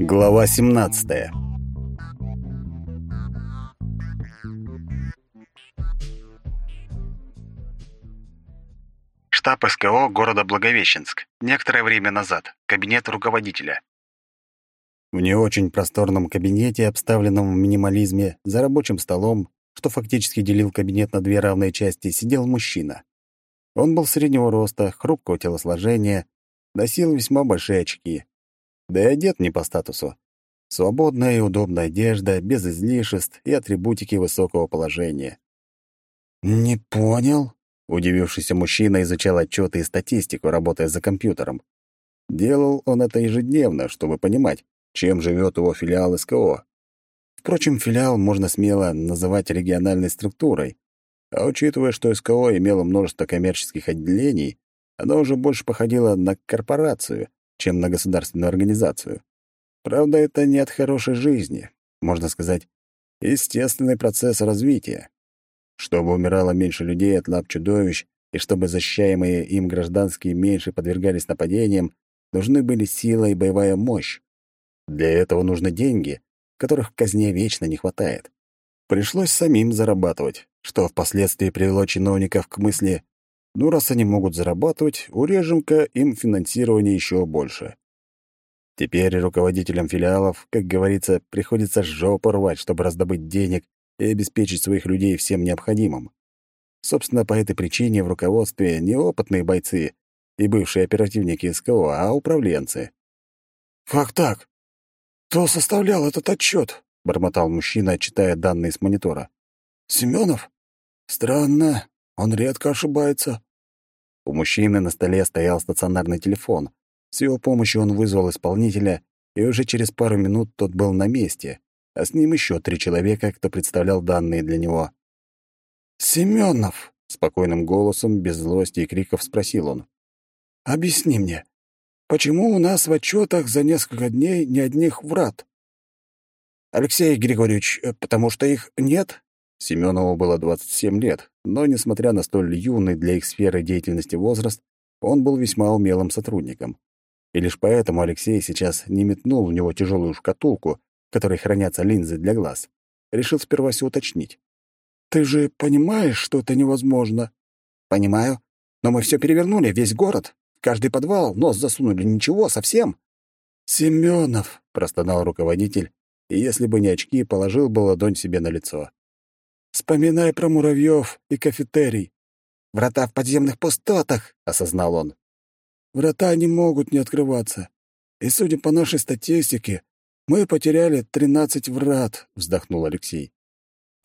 Глава 17. Штаб СКО города Благовещенск. Некоторое время назад. Кабинет руководителя. В не очень просторном кабинете, обставленном в минимализме, за рабочим столом, что фактически делил кабинет на две равные части, сидел мужчина. Он был среднего роста, хрупкого телосложения, носил весьма большие очки. Да и одет не по статусу. Свободная и удобная одежда, без излишеств и атрибутики высокого положения. «Не понял?» — удивившийся мужчина изучал отчеты и статистику, работая за компьютером. Делал он это ежедневно, чтобы понимать, чем живет его филиал СКО. Впрочем, филиал можно смело называть региональной структурой, а учитывая, что СКО имело множество коммерческих отделений, оно уже больше походило на корпорацию, чем на государственную организацию. Правда, это не от хорошей жизни, можно сказать, естественный процесс развития. Чтобы умирало меньше людей от лап чудовищ, и чтобы защищаемые им гражданские меньше подвергались нападениям, нужны были сила и боевая мощь. Для этого нужны деньги, которых в казне вечно не хватает. Пришлось самим зарабатывать, что впоследствии привело чиновников к мысли «ну, раз они могут зарабатывать, урежем-ка им финансирование еще больше». Теперь руководителям филиалов, как говорится, приходится жопу рвать, чтобы раздобыть денег и обеспечить своих людей всем необходимым. Собственно, по этой причине в руководстве не опытные бойцы и бывшие оперативники СКО, а управленцы. «Как так? Кто составлял этот отчет? бормотал мужчина, читая данные с монитора. «Семенов? Странно, он редко ошибается». У мужчины на столе стоял стационарный телефон, с его помощью он вызвал исполнителя, и уже через пару минут тот был на месте, а с ним еще три человека, кто представлял данные для него. «Семенов!» — спокойным голосом, без злости и криков спросил он. «Объясни мне, почему у нас в отчетах за несколько дней ни одних врат?» «Алексей Григорьевич, э, потому что их нет?» Семенову было 27 лет, но, несмотря на столь юный для их сферы деятельности возраст, он был весьма умелым сотрудником. И лишь поэтому Алексей сейчас не метнул в него тяжелую шкатулку, в которой хранятся линзы для глаз. Решил сперва все уточнить. «Ты же понимаешь, что это невозможно?» «Понимаю. Но мы все перевернули, весь город. Каждый подвал, нос засунули, ничего, совсем». «Семенов», — простонал руководитель, и если бы не очки, положил бы ладонь себе на лицо. «Вспоминай про муравьев и кафетерий». «Врата в подземных пустотах», — осознал он. Врата не могут не открываться. И, судя по нашей статистике, мы потеряли 13 врат, вздохнул Алексей.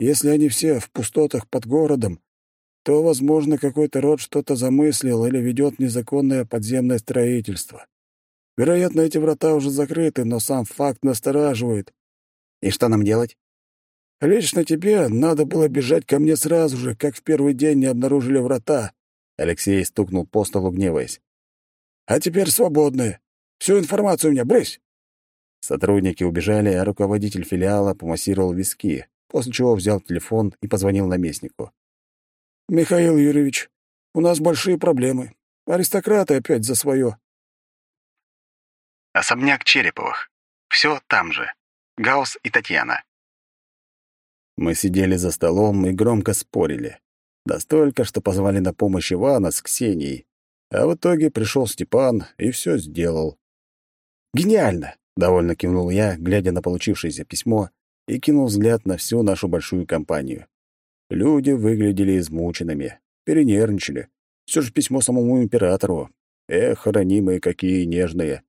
Если они все в пустотах под городом, то, возможно, какой-то род что-то замыслил или ведет незаконное подземное строительство. Вероятно, эти врата уже закрыты, но сам факт настораживает. И что нам делать? Лично тебе надо было бежать ко мне сразу же, как в первый день не обнаружили врата. Алексей стукнул по столу, гневаясь. А теперь свободны. Всю информацию мне брысь!» Сотрудники убежали, а руководитель филиала помассировал виски, после чего взял телефон и позвонил наместнику. «Михаил Юрьевич, у нас большие проблемы. Аристократы опять за свое». Особняк Череповых. Все там же. Гаус и Татьяна. Мы сидели за столом и громко спорили. Да столько, что позвали на помощь Ивана с Ксенией, а в итоге пришел Степан и все сделал. «Гениально!» — довольно кивнул я, глядя на получившееся письмо, и кинул взгляд на всю нашу большую компанию. Люди выглядели измученными, перенервничали. Все же письмо самому императору. Эх, ранимые какие нежные.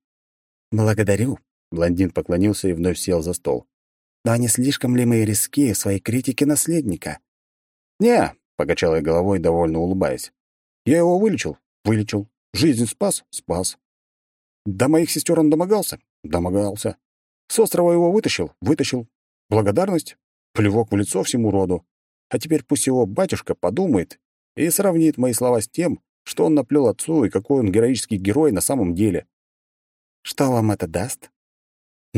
«Благодарю», — блондин поклонился и вновь сел за стол. «Но не слишком ли мы риски в своей критике наследника?» «Не», — покачал я головой, довольно улыбаясь. «Я его вылечил, Вылечил. Жизнь спас? Спас. До моих сестер он домогался? Домогался. С острова его вытащил? Вытащил. Благодарность? Плевок в лицо всему роду. А теперь пусть его батюшка подумает и сравнит мои слова с тем, что он наплел отцу и какой он героический герой на самом деле. Что вам это даст?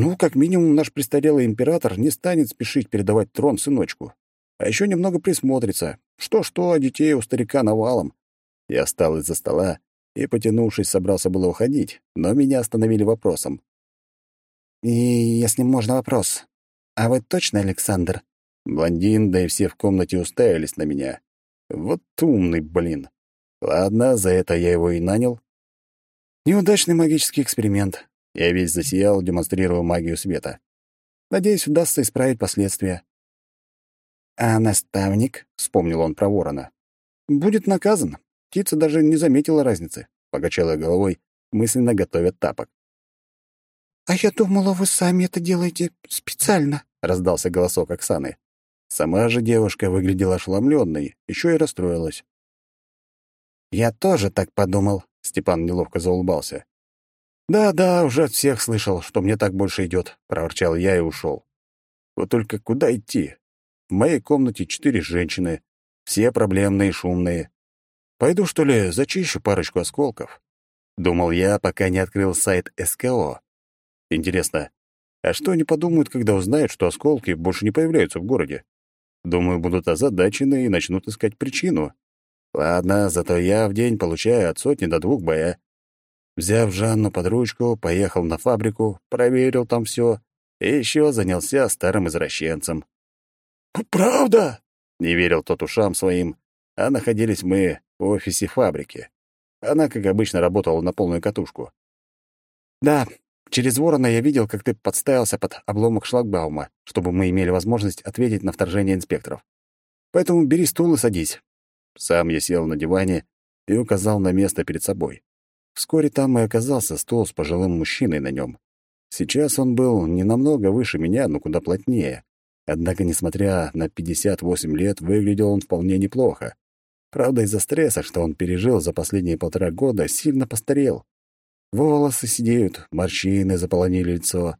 Ну, как минимум, наш престарелый император не станет спешить передавать трон сыночку. А еще немного присмотрится. Что-что, а детей у старика навалом. Я встал из-за стола и, потянувшись, собрался было уходить, но меня остановили вопросом. И, если можно, вопрос. А вы точно Александр?» Блондин, да и все в комнате уставились на меня. Вот умный, блин. Ладно, за это я его и нанял. Неудачный магический эксперимент. Я весь засиял, демонстрируя магию света. Надеюсь, удастся исправить последствия. «А наставник?» — вспомнил он про ворона. «Будет наказан. Птица даже не заметила разницы», — покачала головой, мысленно готовя тапок. «А я думала, вы сами это делаете специально», — раздался голосок Оксаны. Сама же девушка выглядела ошеломленной, еще и расстроилась. «Я тоже так подумал», — Степан неловко заулыбался. «Да-да, уже от всех слышал, что мне так больше идет», — проворчал я и ушел. «Вот только куда идти? В моей комнате четыре женщины, все проблемные и шумные. Пойду, что ли, зачищу парочку осколков?» Думал я, пока не открыл сайт СКО. Интересно, а что они подумают, когда узнают, что осколки больше не появляются в городе? Думаю, будут озадачены и начнут искать причину. Ладно, зато я в день получаю от сотни до двух боя. Взяв Жанну под ручку, поехал на фабрику, проверил там все и еще занялся старым извращенцем. «Правда?» — не верил тот ушам своим, а находились мы в офисе фабрики. Она, как обычно, работала на полную катушку. «Да, Через ворона я видел, как ты подставился под обломок шлагбаума, чтобы мы имели возможность ответить на вторжение инспекторов. Поэтому бери стул и садись». Сам я сел на диване и указал на место перед собой. Вскоре там и оказался стол с пожилым мужчиной на нем. Сейчас он был не намного выше меня, но куда плотнее. Однако, несмотря на 58 лет, выглядел он вполне неплохо. Правда, из-за стресса, что он пережил за последние полтора года, сильно постарел. Волосы сидеют, морщины заполонили лицо,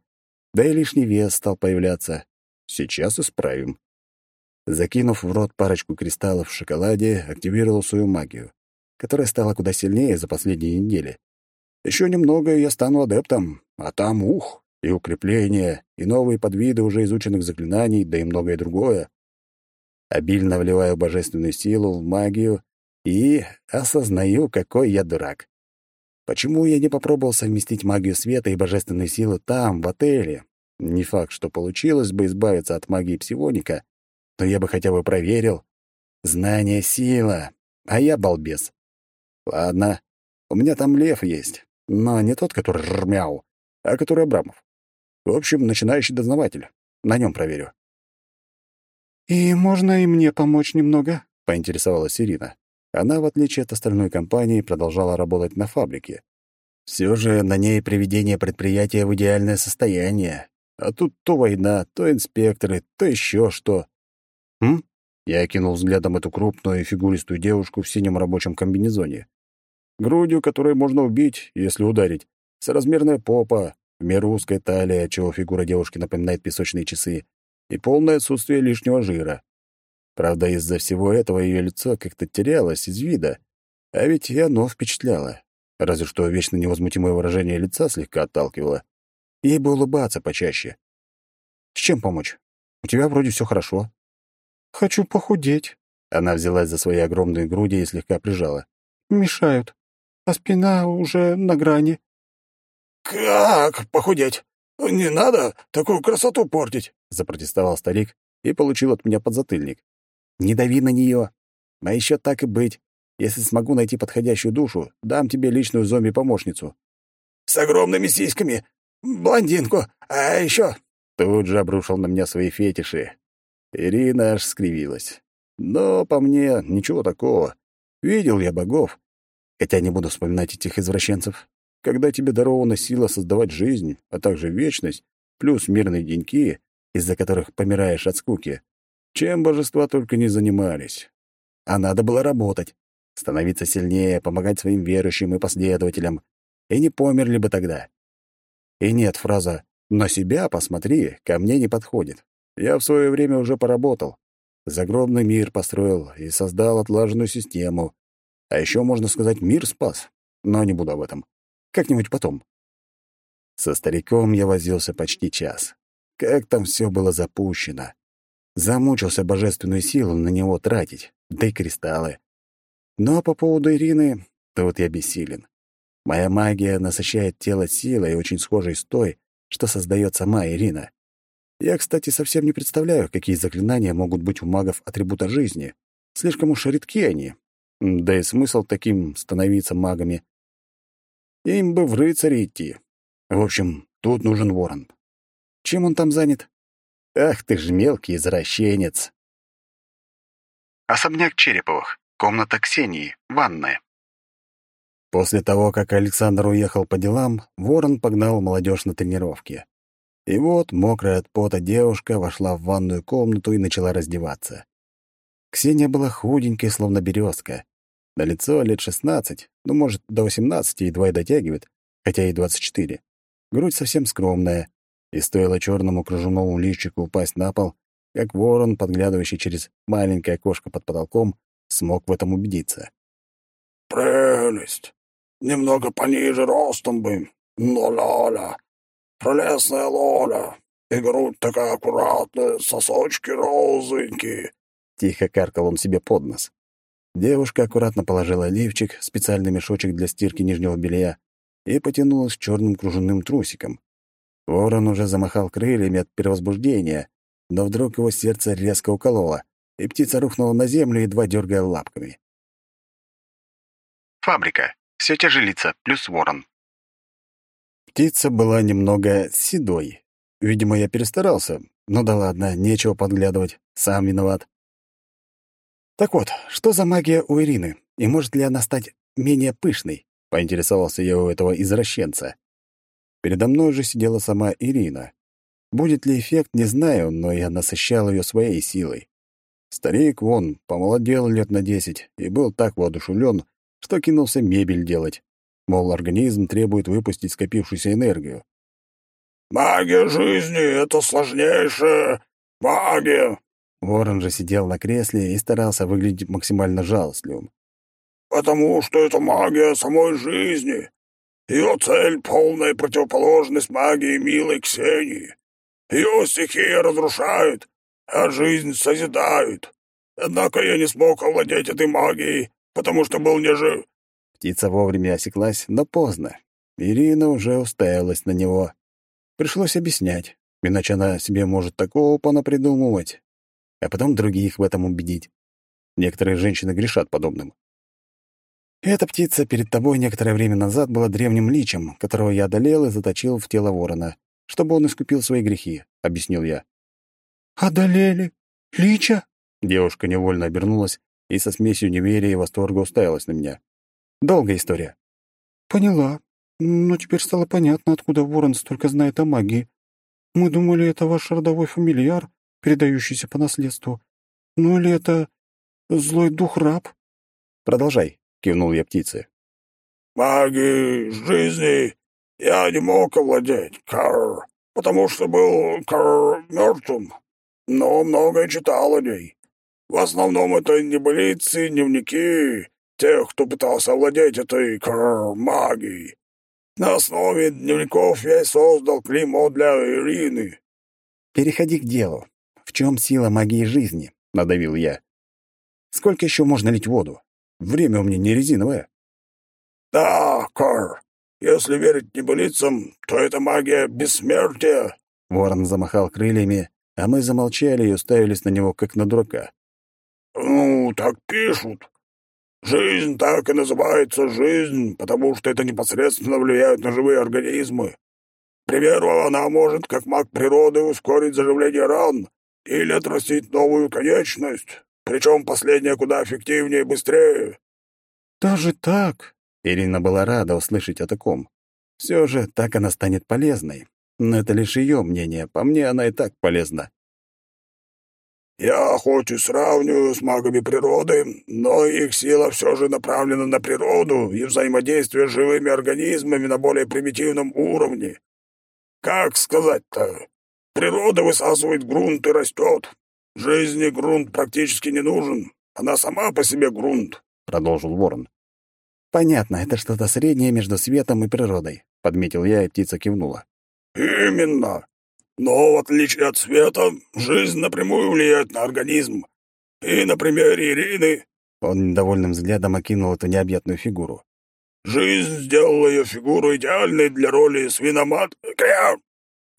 да и лишний вес стал появляться. Сейчас исправим. Закинув в рот парочку кристаллов в шоколаде, активировал свою магию, которая стала куда сильнее за последние недели. Еще немного, и я стану адептом, а там ух, и укрепления, и новые подвиды уже изученных заклинаний, да и многое другое. Обильно вливаю божественную силу в магию и осознаю, какой я дурак. Почему я не попробовал совместить магию света и божественной силы там, в отеле? Не факт, что получилось бы избавиться от магии псионика, но я бы хотя бы проверил. Знание — сила, а я балбес. Ладно, у меня там лев есть, но не тот, который рмяу, а который Абрамов. В общем, начинающий дознаватель. На нем проверю. «И можно и мне помочь немного?» — поинтересовалась Ирина. Она, в отличие от остальной компании, продолжала работать на фабрике. Все же на ней приведение предприятия в идеальное состояние. А тут то война, то инспекторы, то еще что. Хм? Я окинул взглядом эту крупную и фигуристую девушку в синем рабочем комбинезоне. Грудью, которой можно убить, если ударить. Соразмерная попа, в меру узкая талия, чего фигура девушки напоминает песочные часы, и полное отсутствие лишнего жира. Правда, из-за всего этого ее лицо как-то терялось из вида, а ведь и оно впечатляло. Разве что вечно невозмутимое выражение лица слегка отталкивало. Ей бы улыбаться почаще. «С чем помочь? У тебя вроде все хорошо». «Хочу похудеть». Она взялась за свои огромные груди и слегка прижала. «Мешают. А спина уже на грани». «Как похудеть? Не надо такую красоту портить», — запротестовал старик и получил от меня подзатыльник. Не дави на нее. А еще так и быть. Если смогу найти подходящую душу, дам тебе личную зомби-помощницу». «С огромными сиськами, блондинку, а еще...» Тут же обрушил на меня свои фетиши. Ирина аж скривилась. Но по мне ничего такого. Видел я богов. Хотя не буду вспоминать этих извращенцев. Когда тебе дарована сила создавать жизнь, а также вечность, плюс мирные деньки, из-за которых помираешь от скуки, чем божества только не занимались. А надо было работать, становиться сильнее, помогать своим верующим и последователям, и не померли бы тогда. И нет, фраза «на себя посмотри» ко мне не подходит. Я в свое время уже поработал. Загробный мир построил и создал отлаженную систему. А еще, можно сказать, мир спас. Но не буду об этом. Как-нибудь потом. Со стариком я возился почти час. Как там все было запущено. Замучился божественную силу на него тратить, да и кристаллы. Но по поводу Ирины, тут я бессилен. Моя магия насыщает тело силой, очень схожей с той, что создает сама Ирина. Я, кстати, совсем не представляю, какие заклинания могут быть у магов атрибута жизни. Слишком уж редки они. Да и смысл таким становиться магами. Им бы в рыцари идти. В общем, тут нужен ворон. Чем он там занят? Ах ты ж мелкий извращенец. Особняк Череповых. Комната Ксении. Ванная. После того, как Александр уехал по делам, Ворон погнал молодежь на тренировки. И вот, мокрая от пота девушка вошла в ванную комнату и начала раздеваться. Ксения была худенькой, словно березка. На лицо лет шестнадцать, ну, может, до восемнадцати едва и дотягивает, хотя и двадцать четыре. Грудь совсем скромная, и стоило черному кружевному личику упасть на пол, как ворон, подглядывающий через маленькое окошко под потолком, смог в этом убедиться. «Прелесть! Немного пониже ростом бы, но Лоля, прелестная Лоля, и грудь такая аккуратная, сосочки розовенькие!» Тихо каркал он себе под нос. Девушка аккуратно положила лифчик, специальный мешочек для стирки нижнего белья, и потянулась к черным кружевным трусикам. Ворон уже замахал крыльями от перевозбуждения, но вдруг его сердце резко укололо, и птица рухнула на землю, едва дергая лапками. Фабрика. Все те же лица, плюс ворон. Птица была немного седой. Видимо, я перестарался. Ну да ладно, нечего подглядывать. Сам виноват. Так вот, что за магия у Ирины? И может ли она стать менее пышной? Поинтересовался я у этого извращенца. Передо мной же сидела сама Ирина. Будет ли эффект, не знаю, но я насыщал ее своей силой. Старик, вон, помолодел лет на десять и был так воодушевлен, что кинулся мебель делать. Мол, организм требует выпустить скопившуюся энергию. «Магия жизни — это сложнейшая магия!» Ворон же сидел на кресле и старался выглядеть максимально жалостливым. «Потому что это магия самой жизни. Ее цель — полная противоположность магии милой Ксении. Ее стихия разрушает, а жизнь созидает. Однако я не смог овладеть этой магией, потому что был не жив. Птица вовремя осеклась, но поздно. Ирина уже уставилась на него. Пришлось объяснять, иначе она себе может такого понапридумывать, а потом других в этом убедить. Некоторые женщины грешат подобным. Эта птица перед тобой некоторое время назад была древним личем, которого я одолел и заточил в тело ворона, чтобы он искупил свои грехи, — объяснил я. «Одолели? Лича?» Девушка невольно обернулась и со смесью неверия и восторга уставилась на меня. Долгая история. Поняла. Но теперь стало понятно, откуда Ворон столько знает о магии. Мы думали, это ваш родовой фамильяр, передающийся по наследству. Ну или это злой дух-раб? Продолжай, кивнул я птице. Магией жизни я не мог овладеть, Кар, потому что был, Кар, мертвым, но многое читал о ней. В основном это небылицы, дневники тех, кто пытался овладеть этой кр магией. На основе дневников я создал клеймо для Ирины. «Переходи к делу. В чем сила магии жизни?» — надавил я. «Сколько еще можно лить воду? Время у меня не резиновое». «Да, Кар, если верить небылицам, то это магия бессмертия». Ворон замахал крыльями, а мы замолчали и уставились на него, как на дурака. «Ну, так пишут. Жизнь так и называется жизнь, потому что это непосредственно влияет на живые организмы. К примеру, она может, как маг природы, ускорить заживление ран или отрастить новую конечность, причем последняя куда эффективнее и быстрее». «Даже так?» Ирина была рада услышать о таком. Все же так она станет полезной. Но это лишь ее мнение, по мне она и так полезна. Я хоть и сравниваю с магами природы, но их сила все же направлена на природу и взаимодействие с живыми организмами на более примитивном уровне. Как сказать-то? Природа высасывает грунт и растет. Жизни грунт практически не нужен. Она сама по себе грунт, — продолжил ворон. «Понятно, это что-то среднее между светом и природой», — подметил я, и птица кивнула. «Именно. Но, в отличие от света, жизнь напрямую влияет на организм. И на примере Ирины...» Он недовольным взглядом окинул эту необъятную фигуру. «Жизнь сделала ее фигуру идеальной для роли свиномат... Кря!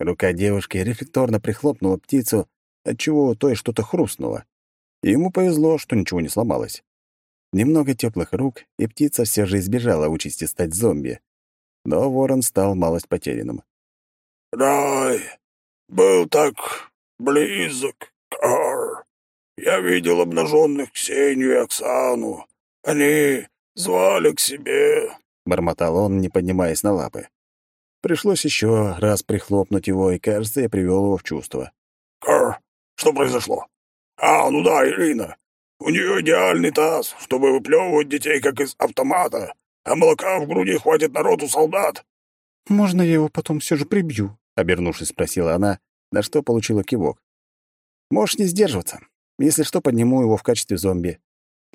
Рука девушки рефлекторно прихлопнула птицу, отчего той что-то хрустнуло. И ему повезло, что ничего не сломалось. Немного теплых рук, и птица все же избежала участи стать зомби. Но ворон стал малость потерянным. «Рай был так близок, Кар. Я видел обнаженных Ксению и Оксану. Они звали к себе», — бормотал он, не поднимаясь на лапы. Пришлось еще раз прихлопнуть его, и, кажется, я привел его в чувство. «Кар, что произошло? А, ну да, Ирина. У нее идеальный таз, чтобы выплевывать детей, как из автомата, а молока в груди хватит народу солдат». «Можно я его потом все же прибью?» — обернувшись, спросила она, на что получила кивок. «Можешь не сдерживаться. Если что, подниму его в качестве зомби».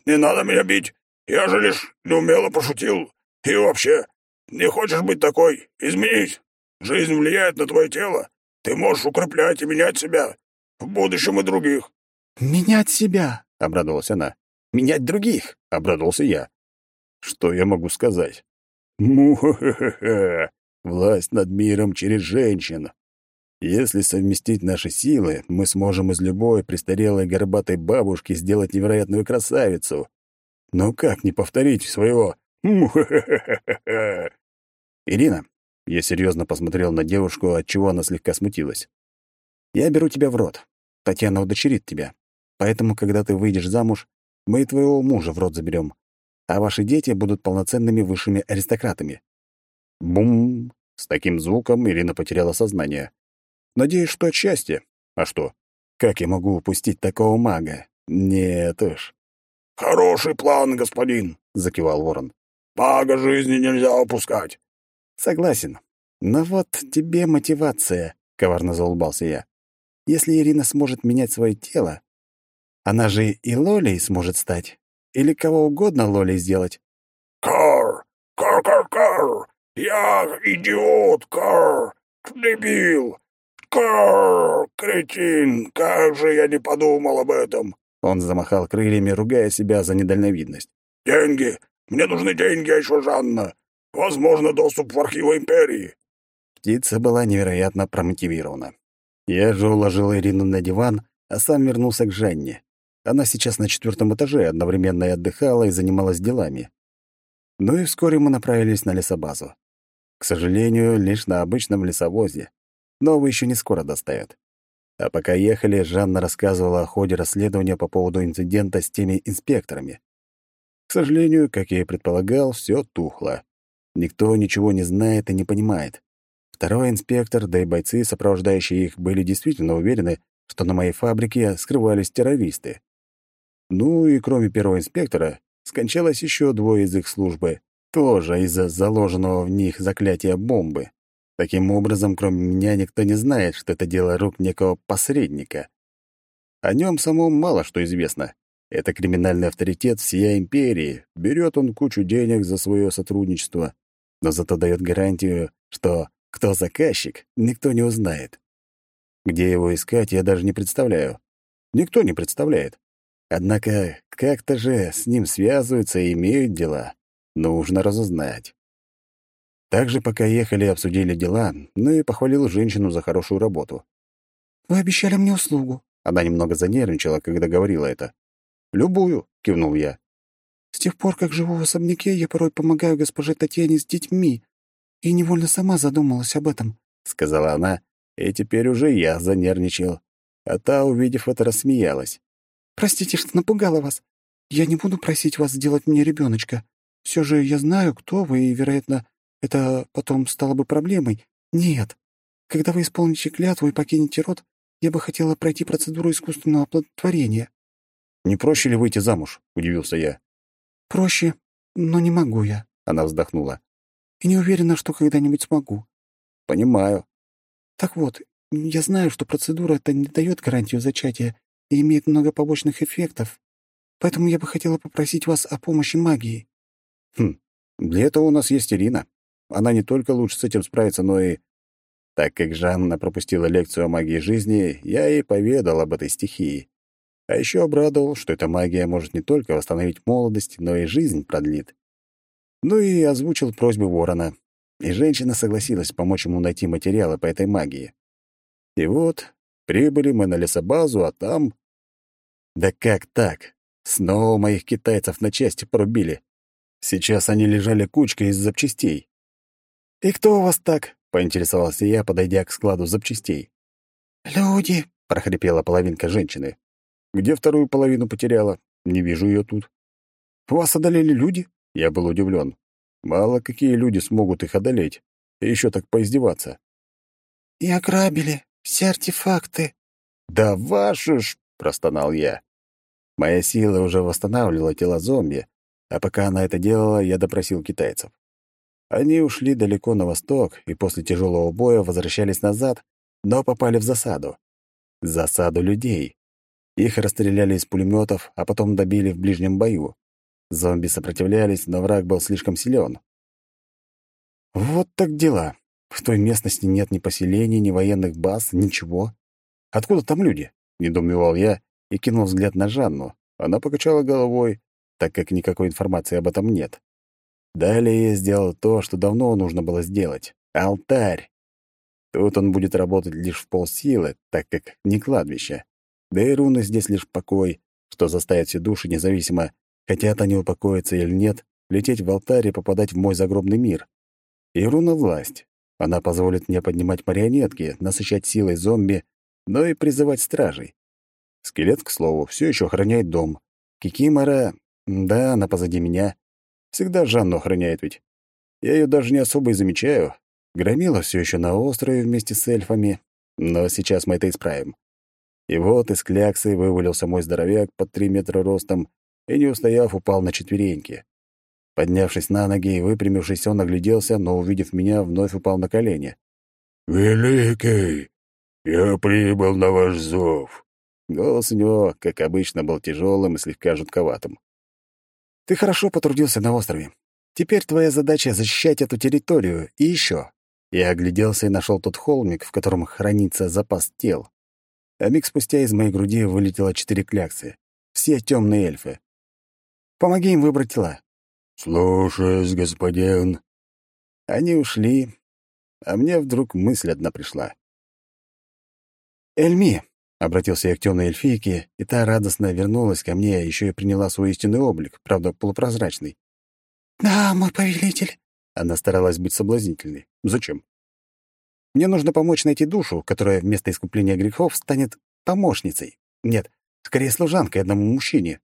«Не надо меня бить. Я же лишь неумело пошутил. И вообще, не хочешь быть такой? Изменись. Жизнь влияет на твое тело. Ты можешь укреплять и менять себя. В будущем и других». «Менять себя?» — обрадовалась она. «Менять других?» — обрадовался я. «Что я могу сказать?» «Му-ха-ха-ха! Власть над миром через женщин. Если совместить наши силы, мы сможем из любой престарелой горбатой бабушки сделать невероятную красавицу. Но как не повторить своего Ирина, я серьезно посмотрел на девушку, от чего она слегка смутилась. Я беру тебя в рот. Татьяна удочерит тебя. Поэтому, когда ты выйдешь замуж, мы и твоего мужа в рот заберем, а ваши дети будут полноценными высшими аристократами. Бум! С таким звуком Ирина потеряла сознание. Надеюсь, что от счастья. А что? Как я могу упустить такого мага? Нет уж. «Хороший план, господин», — закивал ворон. Мага жизни нельзя упускать. Согласен. Но вот тебе мотивация, коварно заулыбался я. Если Ирина сможет менять свое тело, она же и Лолей сможет стать. Или кого угодно Лолей сделать. Кар! Кар-кар-кар! Я идиот, Кар! Дебил! Кар! Кретин! Как же я не подумал об этом! Он замахал крыльями, ругая себя за недальновидность. «Деньги! Мне нужны деньги, а еще Жанна. Возможно, доступ в архивы Империи». Птица была невероятно промотивирована. Я же уложил Ирину на диван, а сам вернулся к Жанне. Она сейчас на четвертом этаже, одновременно и отдыхала, и занималась делами. Ну и вскоре мы направились на лесобазу. К сожалению, лишь на обычном лесовозе. Новый еще не скоро доставят. А пока ехали, Жанна рассказывала о ходе расследования по поводу инцидента с теми инспекторами. К сожалению, как я и предполагал, все тухло. Никто ничего не знает и не понимает. Второй инспектор, да и бойцы, сопровождающие их, были действительно уверены, что на моей фабрике скрывались террористы. Ну и кроме первого инспектора, скончалось еще двое из их службы, тоже из-за заложенного в них заклятия бомбы. Таким образом, кроме меня, никто не знает, что это дело рук некого посредника. О нем самом мало что известно. Это криминальный авторитет всей империи. Берет он кучу денег за свое сотрудничество, но зато дает гарантию, что кто заказчик, никто не узнает. Где его искать, я даже не представляю. Никто не представляет. Однако как-то же с ним связываются и имеют дела. Нужно разузнать. Также, пока ехали, обсудили дела, ну и похвалил женщину за хорошую работу. «Вы обещали мне услугу». Она немного занервничала, когда говорила это. «Любую», — кивнул я. «С тех пор, как живу в особняке, я порой помогаю госпоже Татьяне с детьми, и невольно сама задумалась об этом», — сказала она, и теперь уже я занервничал. А та, увидев это, рассмеялась. «Простите, что напугала вас. Я не буду просить вас сделать мне ребеночка. Все же я знаю, кто вы, и, вероятно, это потом стало бы проблемой. Нет. Когда вы исполните клятву и покинете род, я бы хотела пройти процедуру искусственного оплодотворения. «Не проще ли выйти замуж?» — удивился я. «Проще, но не могу я», — она вздохнула. «И не уверена, что когда-нибудь смогу». «Понимаю». «Так вот, я знаю, что процедура эта не дает гарантию зачатия и имеет много побочных эффектов, поэтому я бы хотела попросить вас о помощи магии». «Хм, для этого у нас есть Ирина. Она не только лучше с этим справится, но и...» Так как Жанна пропустила лекцию о магии жизни, я ей поведал об этой стихии. А еще обрадовал, что эта магия может не только восстановить молодость, но и жизнь продлит. Ну и озвучил просьбу ворона. И женщина согласилась помочь ему найти материалы по этой магии. И вот, прибыли мы на лесобазу, а там... Да как так? Снова моих китайцев на части порубили. Сейчас они лежали кучкой из запчастей. «И кто у вас так?» — поинтересовался я, подойдя к складу запчастей. «Люди», — прохрипела половинка женщины. «Где вторую половину потеряла? Не вижу ее тут». «Вас одолели люди?» Я был удивлен. Мало какие люди смогут их одолеть. И еще так поиздеваться. «И ограбили все артефакты». «Да вашу ж!» — простонал я. Моя сила уже восстанавливала тело зомби, а пока она это делала, я допросил китайцев. Они ушли далеко на восток и после тяжелого боя возвращались назад, но попали в засаду. Засаду людей. Их расстреляли из пулеметов, а потом добили в ближнем бою. Зомби сопротивлялись, но враг был слишком силен. Вот так дела. В той местности нет ни поселений, ни военных баз, ничего. Откуда там люди? Недоумевал я и кинул взгляд на Жанну. Она покачала головой, так как никакой информации об этом нет. Далее я сделал то, что давно нужно было сделать. Алтарь. Тут он будет работать лишь в полсилы, так как не кладбище. Да и руны здесь лишь покой, что заставит все души, независимо, хотят они упокоиться или нет, лететь в алтарь и попадать в мой загробный мир. И руна — власть. Она позволит мне поднимать марионетки, насыщать силой зомби, но и призывать стражей. Скелет, к слову, все еще охраняет дом. Кикимора... Да, она позади меня. Всегда Жанну охраняет ведь. Я ее даже не особо и замечаю. Громила все еще на острове вместе с эльфами, но сейчас мы это исправим. И вот из кляксы вывалился мой здоровяк под три метра ростом и, не устояв, упал на четвереньки. Поднявшись на ноги и выпрямившись, он огляделся, но, увидев меня, вновь упал на колени. «Великий, я прибыл на ваш зов». Голос у него, как обычно, был тяжелым и слегка жутковатым. «Ты хорошо потрудился на острове. Теперь твоя задача — защищать эту территорию и еще. Я огляделся и нашел тот холмик, в котором хранится запас тел. А миг спустя из моей груди вылетело четыре кляксы. Все темные эльфы. Помоги им выбрать тела. «Слушаюсь, господин». Они ушли, а мне вдруг мысль одна пришла. «Эльми!» — обратился я к темной эльфийке, и та радостно вернулась ко мне, еще и приняла свой истинный облик, правда, полупрозрачный. «Да, мой повелитель». Она старалась быть соблазнительной. «Зачем?» «Мне нужно помочь найти душу, которая вместо искупления грехов станет помощницей. Нет, скорее служанкой одному мужчине».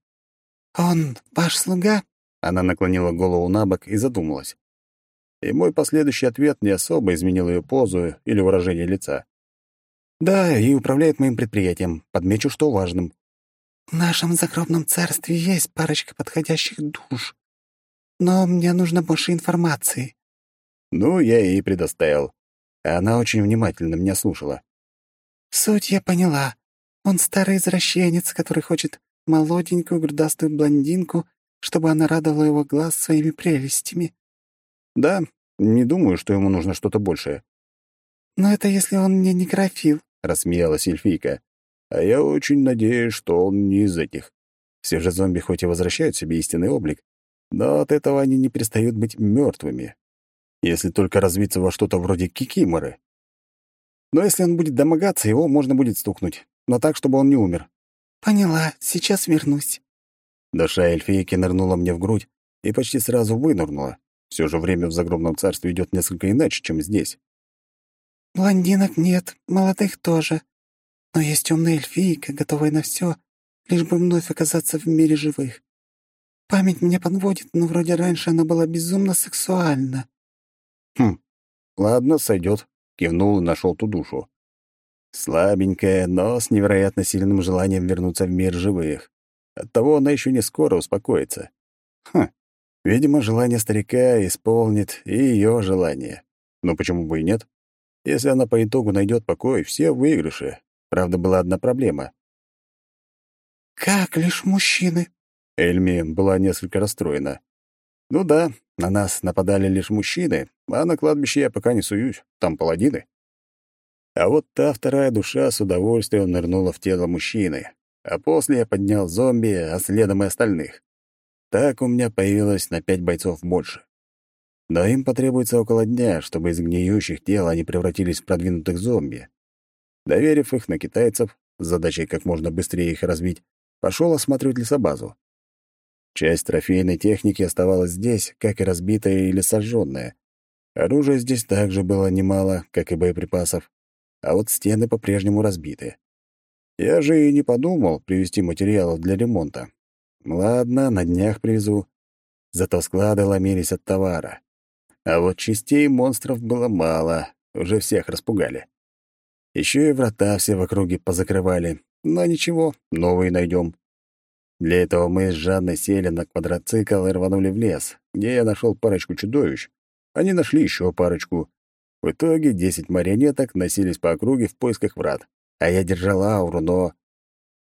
«Он ваш слуга?» Она наклонила голову на бок и задумалась. И мой последующий ответ не особо изменил ее позу или выражение лица. «Да, и управляет моим предприятием. Подмечу, что важным». «В нашем загробном царстве есть парочка подходящих душ. Но мне нужно больше информации». Ну, я ей предоставил. Она очень внимательно меня слушала. «Суть я поняла. Он старый извращенец, который хочет молоденькую грудастую блондинку чтобы она радовала его глаз своими прелестями. Да, не думаю, что ему нужно что-то большее. Но это если он мне не графил, рассмеялась эльфийка. А я очень надеюсь, что он не из этих. Все же зомби хоть и возвращают себе истинный облик, но от этого они не перестают быть мертвыми. Если только развиться во что-то вроде кикиморы. Но если он будет домогаться, его можно будет стукнуть, но так, чтобы он не умер. Поняла, сейчас вернусь. Душа эльфийки нырнула мне в грудь и почти сразу вынырнула. Все же время в загробном царстве идет несколько иначе, чем здесь. «Блондинок нет, молодых тоже. Но есть темная эльфийка, готовая на все, лишь бы вновь оказаться в мире живых. Память меня подводит, но вроде раньше она была безумно сексуальна». «Хм, ладно, сойдет», — кивнул и нашел ту душу. Слабенькая, но с невероятно сильным желанием вернуться в мир живых. Оттого она еще не скоро успокоится. Хм, видимо, желание старика исполнит и ее желание. Но почему бы и нет? Если она по итогу найдет покой, все выигрыши. Правда, была одна проблема. «Как лишь мужчины?» Эльми была несколько расстроена. «Ну да, на нас нападали лишь мужчины, а на кладбище я пока не суюсь, там паладины». А вот та вторая душа с удовольствием нырнула в тело мужчины, а после я поднял зомби, а следом и остальных. Так у меня появилось на пять бойцов больше. Но им потребуется около дня, чтобы из гниющих тел они превратились в продвинутых зомби. Доверив их на китайцев, с задачей как можно быстрее их разбить, пошел осматривать лесобазу. Часть трофейной техники оставалась здесь, как и разбитая или сожженная. Оружия здесь также было немало, как и боеприпасов, а вот стены по-прежнему разбиты. Я же и не подумал привезти материалов для ремонта. Ладно, на днях привезу. Зато склады ломились от товара. А вот частей монстров было мало, уже всех распугали. Еще и врата все в округе позакрывали. Но ничего, новые найдем. Для этого мы с Жанной сели на квадроцикл и рванули в лес, где я нашел парочку чудовищ. Они нашли еще парочку. В итоге десять марионеток носились по округе в поисках врат, а я держал ауру, но...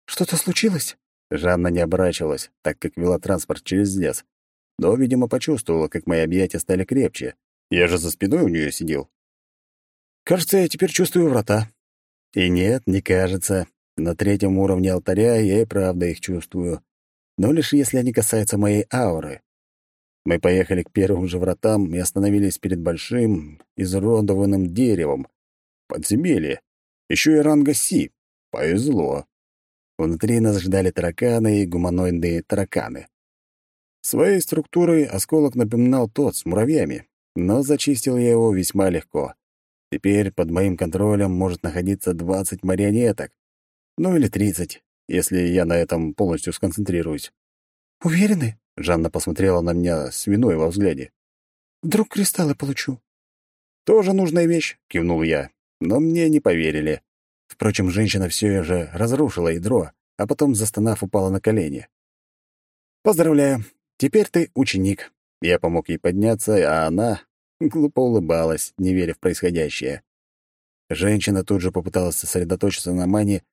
«Что-то случилось?» Жанна не оборачивалась, так как вела транспорт через лес. Но, видимо, почувствовала, как мои объятия стали крепче. Я же за спиной у нее сидел. «Кажется, я теперь чувствую врата». И нет, не кажется. На третьем уровне алтаря я и правда их чувствую но лишь если они касаются моей ауры. Мы поехали к первым же вратам и остановились перед большим, изуродованным деревом. Подземелье. Еще и ранга Си. Повезло. Внутри нас ждали тараканы и гуманоидные тараканы. Своей структурой осколок напоминал тот с муравьями, но зачистил я его весьма легко. Теперь под моим контролем может находиться 20 марионеток, ну или 30 если я на этом полностью сконцентрируюсь. «Уверены?» — Жанна посмотрела на меня с виной во взгляде. «Вдруг кристаллы получу?» «Тоже нужная вещь», — кивнул я, но мне не поверили. Впрочем, женщина все же разрушила ядро, а потом, застонав, упала на колени. «Поздравляю, теперь ты ученик». Я помог ей подняться, а она глупо улыбалась, не веря в происходящее. Женщина тут же попыталась сосредоточиться на мане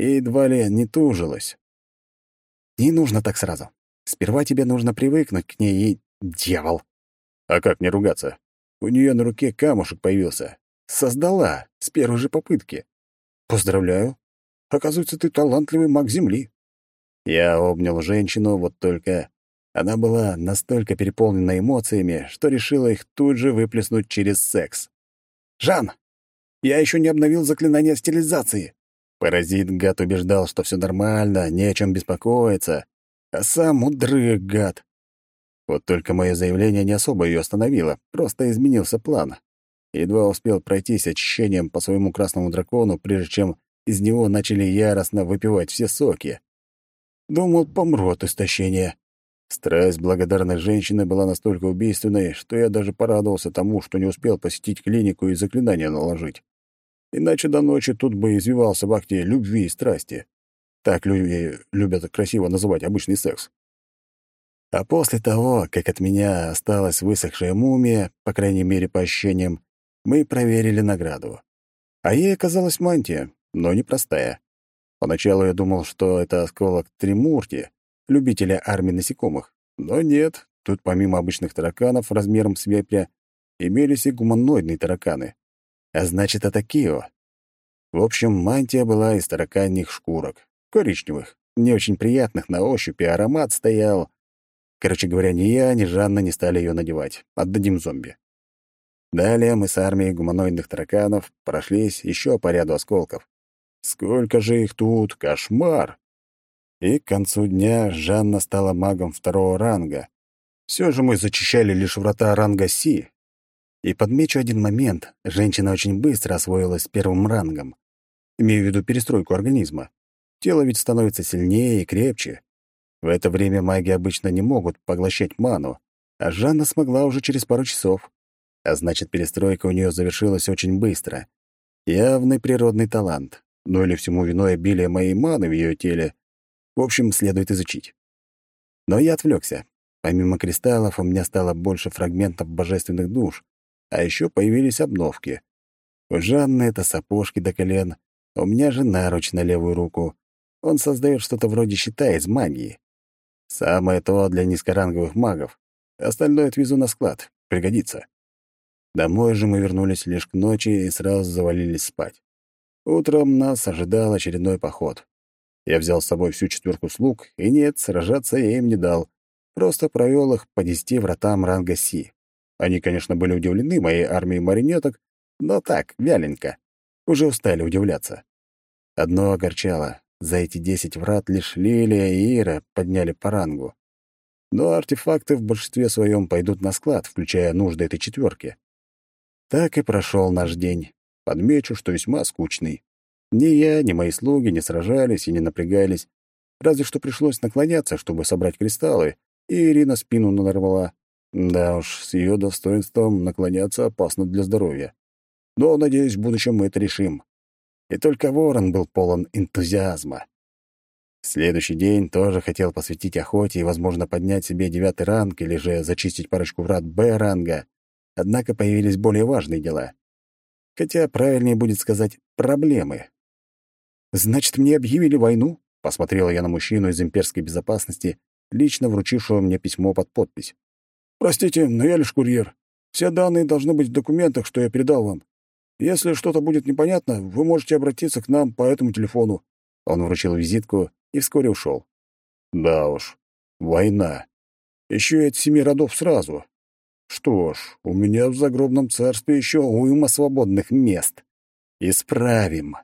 и едва ли не тужилась. Не нужно так сразу. Сперва тебе нужно привыкнуть к ней и... Дьявол! А как не ругаться? У нее на руке камушек появился. Создала с первой же попытки. Поздравляю. Оказывается, ты талантливый маг Земли. Я обнял женщину, вот только она была настолько переполнена эмоциями, что решила их тут же выплеснуть через секс. «Жан, я еще не обновил заклинание стилизации. Паразит гад убеждал, что все нормально, не о чем беспокоиться, а сам мудрый гад. Вот только мое заявление не особо ее остановило, просто изменился план. Едва успел пройтись очищением по своему красному дракону, прежде чем из него начали яростно выпивать все соки. Думал, помру от истощения. Страсть благодарной женщины была настолько убийственной, что я даже порадовался тому, что не успел посетить клинику и заклинания наложить. Иначе до ночи тут бы извивался в акте любви и страсти. Так люди любят красиво называть обычный секс. А после того, как от меня осталась высохшая мумия, по крайней мере, по ощущениям, мы проверили награду. А ей оказалась мантия, но не простая. Поначалу я думал, что это осколок Тримурти, любителя армии насекомых. Но нет, тут помимо обычных тараканов размером с вепря, имелись и гуманоидные тараканы а значит, это Кио. В общем, мантия была из тараканьих шкурок, коричневых, не очень приятных на ощупь, и аромат стоял. Короче говоря, ни я, ни Жанна не стали ее надевать. Отдадим зомби. Далее мы с армией гуманоидных тараканов прошлись еще по ряду осколков. Сколько же их тут! Кошмар! И к концу дня Жанна стала магом второго ранга. Все же мы зачищали лишь врата ранга Си, и подмечу один момент. Женщина очень быстро освоилась с первым рангом. Имею в виду перестройку организма. Тело ведь становится сильнее и крепче. В это время маги обычно не могут поглощать ману, а Жанна смогла уже через пару часов. А значит, перестройка у нее завершилась очень быстро. Явный природный талант. Ну или всему виной обилие моей маны в ее теле. В общем, следует изучить. Но я отвлекся. Помимо кристаллов у меня стало больше фрагментов божественных душ, а еще появились обновки. У Жанны это сапожки до колен, у меня же наруч на левую руку. Он создает что-то вроде щита из магии. Самое то для низкоранговых магов. Остальное отвезу на склад. Пригодится. Домой же мы вернулись лишь к ночи и сразу завалились спать. Утром нас ожидал очередной поход. Я взял с собой всю четверку слуг, и нет, сражаться я им не дал. Просто провел их по десяти вратам ранга Си. Они, конечно, были удивлены моей армией марионеток, но так, вяленько. Уже устали удивляться. Одно огорчало. За эти десять врат лишь Лилия и Ира подняли по рангу. Но артефакты в большинстве своем пойдут на склад, включая нужды этой четверки. Так и прошел наш день. Подмечу, что весьма скучный. Ни я, ни мои слуги не сражались и не напрягались. Разве что пришлось наклоняться, чтобы собрать кристаллы, и Ирина спину нарвала. Да уж, с ее достоинством наклоняться опасно для здоровья. Но, надеюсь, в будущем мы это решим. И только ворон был полон энтузиазма. Следующий день тоже хотел посвятить охоте и, возможно, поднять себе девятый ранг или же зачистить парочку врат Б-ранга. Однако появились более важные дела. Хотя правильнее будет сказать «проблемы». «Значит, мне объявили войну?» — посмотрела я на мужчину из имперской безопасности, лично вручившего мне письмо под подпись. «Простите, но я лишь курьер. Все данные должны быть в документах, что я передал вам. Если что-то будет непонятно, вы можете обратиться к нам по этому телефону». Он вручил визитку и вскоре ушел. «Да уж, война. Еще и от семи родов сразу. Что ж, у меня в загробном царстве еще уйма свободных мест. Исправим».